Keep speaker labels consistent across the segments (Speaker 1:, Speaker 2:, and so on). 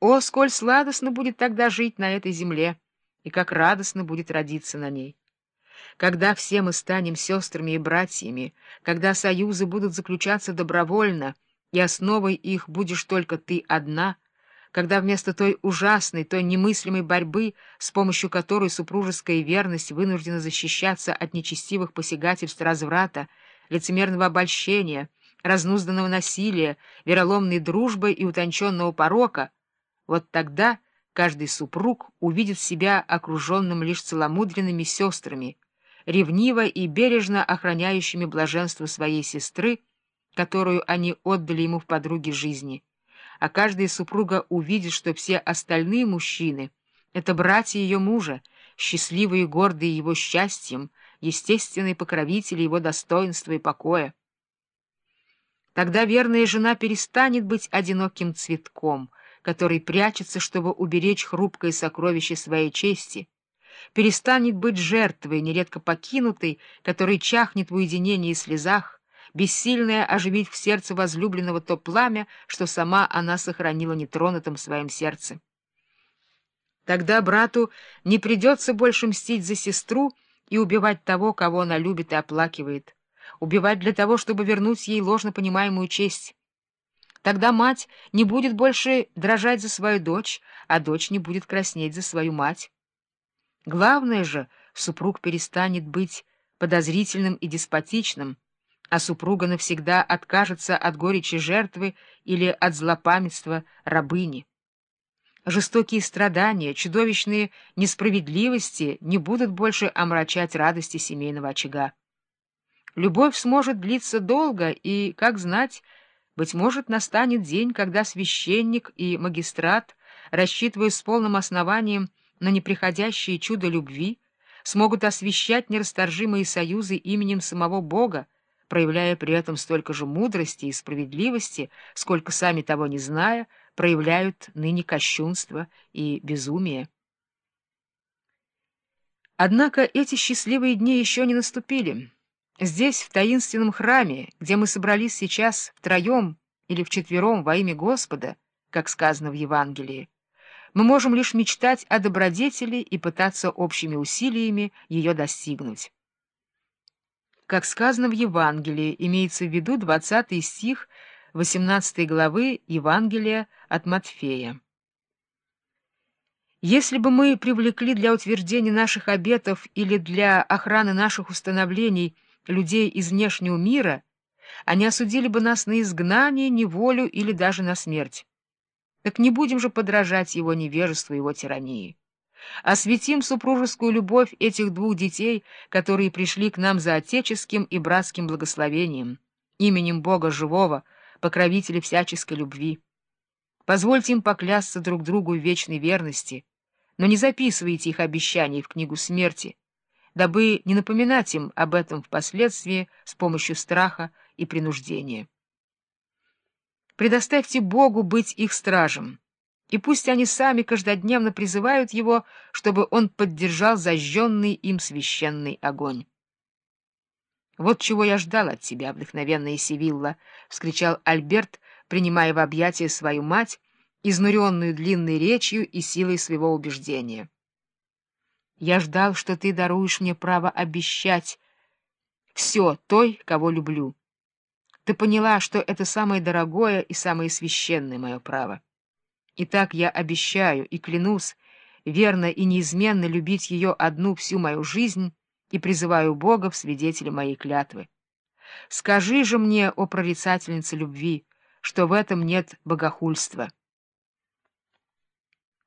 Speaker 1: О, сколь сладостно будет тогда жить на этой земле, и как радостно будет родиться на ней! Когда все мы станем сестрами и братьями, когда союзы будут заключаться добровольно, и основой их будешь только ты одна, когда вместо той ужасной, той немыслимой борьбы, с помощью которой супружеская верность вынуждена защищаться от нечестивых посягательств разврата, лицемерного обольщения, разнузданного насилия, вероломной дружбы и утонченного порока, вот тогда каждый супруг увидит себя окруженным лишь целомудренными сестрами, ревниво и бережно охраняющими блаженство своей сестры, которую они отдали ему в подруге жизни. А каждая супруга увидит, что все остальные мужчины — это братья ее мужа, счастливые и гордые его счастьем, естественные покровители его достоинства и покоя. Тогда верная жена перестанет быть одиноким цветком, который прячется, чтобы уберечь хрупкое сокровище своей чести, перестанет быть жертвой, нередко покинутой, который чахнет в уединении и слезах, бессильная оживить в сердце возлюбленного то пламя, что сама она сохранила нетронутым в своем сердце. Тогда брату не придется больше мстить за сестру и убивать того, кого она любит и оплакивает, убивать для того, чтобы вернуть ей ложно понимаемую честь. Тогда мать не будет больше дрожать за свою дочь, а дочь не будет краснеть за свою мать. Главное же, супруг перестанет быть подозрительным и деспотичным, а супруга навсегда откажется от горечи жертвы или от злопамятства рабыни. Жестокие страдания, чудовищные несправедливости не будут больше омрачать радости семейного очага. Любовь сможет длиться долго, и, как знать, быть может, настанет день, когда священник и магистрат, рассчитывая с полным основанием на неприходящее чудо любви, смогут освещать нерасторжимые союзы именем самого Бога, проявляя при этом столько же мудрости и справедливости, сколько, сами того не зная, проявляют ныне кощунство и безумие. Однако эти счастливые дни еще не наступили. Здесь, в таинственном храме, где мы собрались сейчас втроем или вчетвером во имя Господа, как сказано в Евангелии, мы можем лишь мечтать о добродетели и пытаться общими усилиями ее достигнуть. Как сказано в Евангелии, имеется в виду 20 стих 18 главы Евангелия от Матфея. Если бы мы привлекли для утверждения наших обетов или для охраны наших установлений людей из внешнего мира, они осудили бы нас на изгнание, неволю или даже на смерть. Так не будем же подражать его невежеству и его тирании. Осветим супружескую любовь этих двух детей, которые пришли к нам за отеческим и братским благословением, именем Бога живого, покровителя всяческой любви. Позвольте им поклясться друг другу в вечной верности, но не записывайте их обещаний в книгу смерти, дабы не напоминать им об этом впоследствии с помощью страха и принуждения. Предоставьте Богу быть их стражем, и пусть они сами каждодневно призывают Его, чтобы Он поддержал зажженный им священный огонь. «Вот чего я ждал от тебя, вдохновенная Севилла!» — вскричал Альберт, принимая в объятия свою мать, изнуренную длинной речью и силой своего убеждения. Я ждал, что ты даруешь мне право обещать все той, кого люблю. Ты поняла, что это самое дорогое и самое священное мое право. Итак, я обещаю и клянусь верно и неизменно любить ее одну всю мою жизнь и призываю Бога в свидетели моей клятвы. Скажи же мне, о прорицательнице любви, что в этом нет богохульства.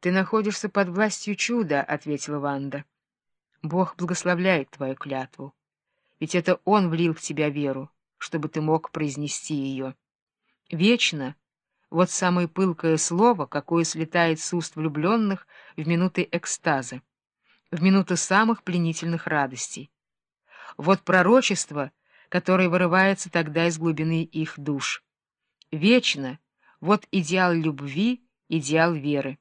Speaker 1: «Ты находишься под властью чуда», — ответила Ванда. «Бог благословляет твою клятву, ведь это Он влил в тебя веру, чтобы ты мог произнести ее. Вечно — вот самое пылкое слово, какое слетает с уст влюбленных в минуты экстаза, в минуты самых пленительных радостей. Вот пророчество, которое вырывается тогда из глубины их душ. Вечно — вот идеал любви, идеал веры.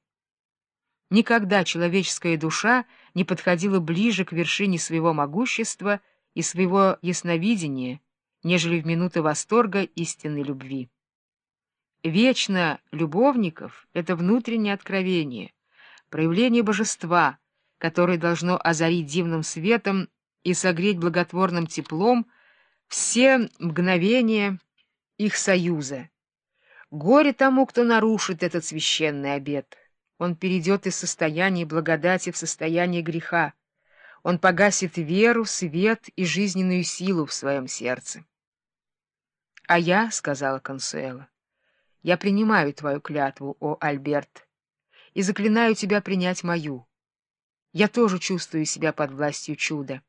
Speaker 1: Никогда человеческая душа не подходила ближе к вершине своего могущества и своего ясновидения, нежели в минуты восторга истинной любви. Вечно любовников — это внутреннее откровение, проявление божества, которое должно озарить дивным светом и согреть благотворным теплом все мгновения их союза. Горе тому, кто нарушит этот священный обет. Он перейдет из состояния благодати в состояние греха. Он погасит веру, свет и жизненную силу в своем сердце. — А я, — сказала Консуэла, — я принимаю твою клятву, о Альберт, и заклинаю тебя принять мою. Я тоже чувствую себя под властью чуда.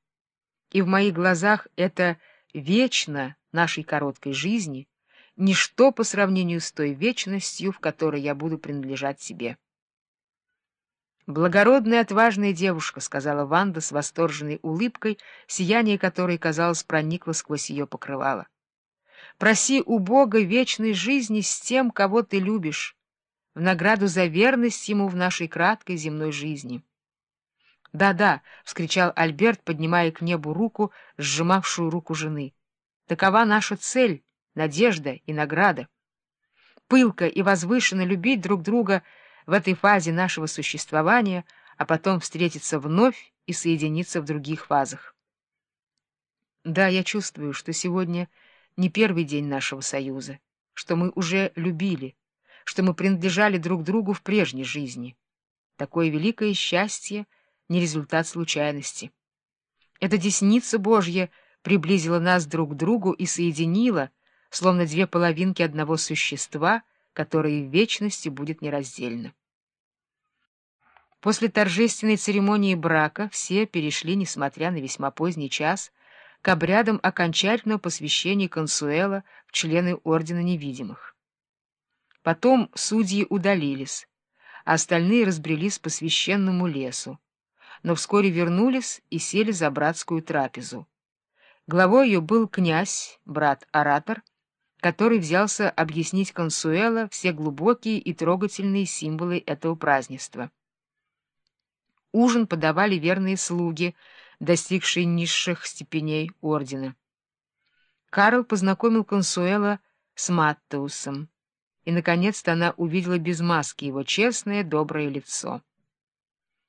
Speaker 1: И в моих глазах это вечно нашей короткой жизни — ничто по сравнению с той вечностью, в которой я буду принадлежать тебе. «Благородная, отважная девушка», — сказала Ванда с восторженной улыбкой, сияние которой, казалось, проникло сквозь ее покрывало. Проси у Бога вечной жизни с тем, кого ты любишь, в награду за верность ему в нашей краткой земной жизни. «Да-да», — вскричал Альберт, поднимая к небу руку, сжимавшую руку жены. «Такова наша цель, надежда и награда. Пылко и возвышенно любить друг друга в этой фазе нашего существования, а потом встретиться вновь и соединиться в других фазах. Да, я чувствую, что сегодня не первый день нашего союза, что мы уже любили, что мы принадлежали друг другу в прежней жизни. Такое великое счастье — не результат случайности. Эта десница Божья приблизила нас друг к другу и соединила, словно две половинки одного существа, которое в вечности будет нераздельно. После торжественной церемонии брака все перешли, несмотря на весьма поздний час, к обрядам окончательного посвящения Консуэла в члены Ордена Невидимых. Потом судьи удалились, а остальные разбрелись по священному лесу, но вскоре вернулись и сели за братскую трапезу. Главой ее был князь, брат-оратор, который взялся объяснить Консуэла все глубокие и трогательные символы этого празднества. Ужин подавали верные слуги — достигший низших степеней ордена. Карл познакомил Консуэла с Маттеусом, и, наконец-то, она увидела без маски его честное, доброе лицо.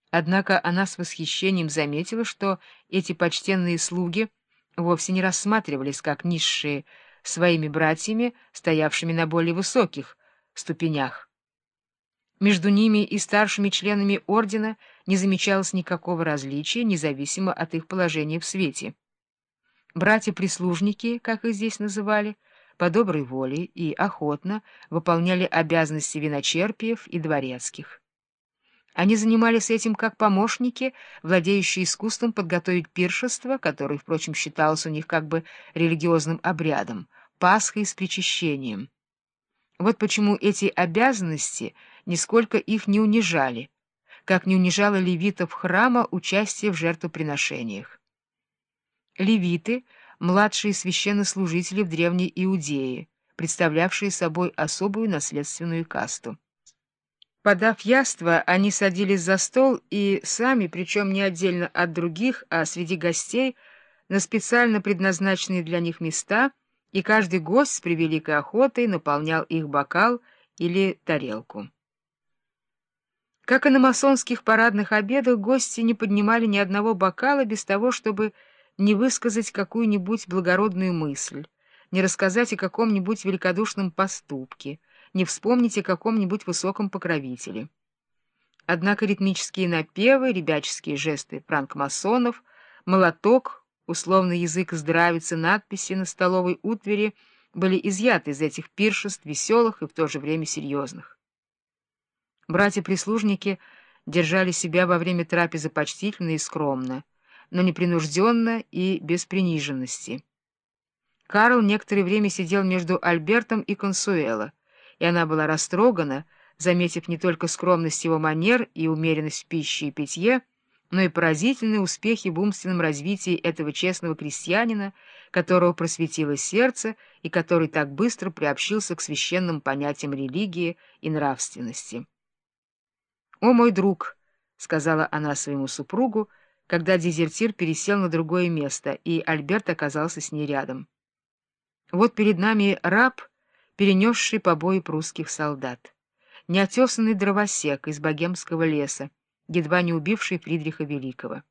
Speaker 1: Однако она с восхищением заметила, что эти почтенные слуги вовсе не рассматривались как низшие своими братьями, стоявшими на более высоких ступенях. Между ними и старшими членами ордена не замечалось никакого различия, независимо от их положения в свете. Братья-прислужники, как их здесь называли, по доброй воле и охотно выполняли обязанности виночерпиев и дворецких. Они занимались этим как помощники, владеющие искусством подготовить пиршество, которое, впрочем, считалось у них как бы религиозным обрядом, Пасхой с причащением. Вот почему эти обязанности нисколько их не унижали, как не унижало левитов храма участие в жертвоприношениях. Левиты — младшие священнослужители в Древней Иудее, представлявшие собой особую наследственную касту. Подав яство, они садились за стол и сами, причем не отдельно от других, а среди гостей, на специально предназначенные для них места — и каждый гость с превеликой охотой наполнял их бокал или тарелку. Как и на масонских парадных обедах, гости не поднимали ни одного бокала без того, чтобы не высказать какую-нибудь благородную мысль, не рассказать о каком-нибудь великодушном поступке, не вспомнить о каком-нибудь высоком покровителе. Однако ритмические напевы, ребяческие жесты франкмасонов, молоток, условный язык здравицы, надписи на столовой утвари были изъяты из этих пиршеств веселых и в то же время серьезных. Братья-прислужники держали себя во время трапезы почтительно и скромно, но непринужденно и без приниженности. Карл некоторое время сидел между Альбертом и Консуэло, и она была растрогана, заметив не только скромность его манер и умеренность в пище и питье, но и поразительные успехи в умственном развитии этого честного крестьянина, которого просветило сердце и который так быстро приобщился к священным понятиям религии и нравственности. «О, мой друг!» — сказала она своему супругу, когда дезертир пересел на другое место, и Альберт оказался с ней рядом. «Вот перед нами раб, перенесший побои прусских солдат, неотесанный дровосек из богемского леса, едва не убивший Фридриха Великого.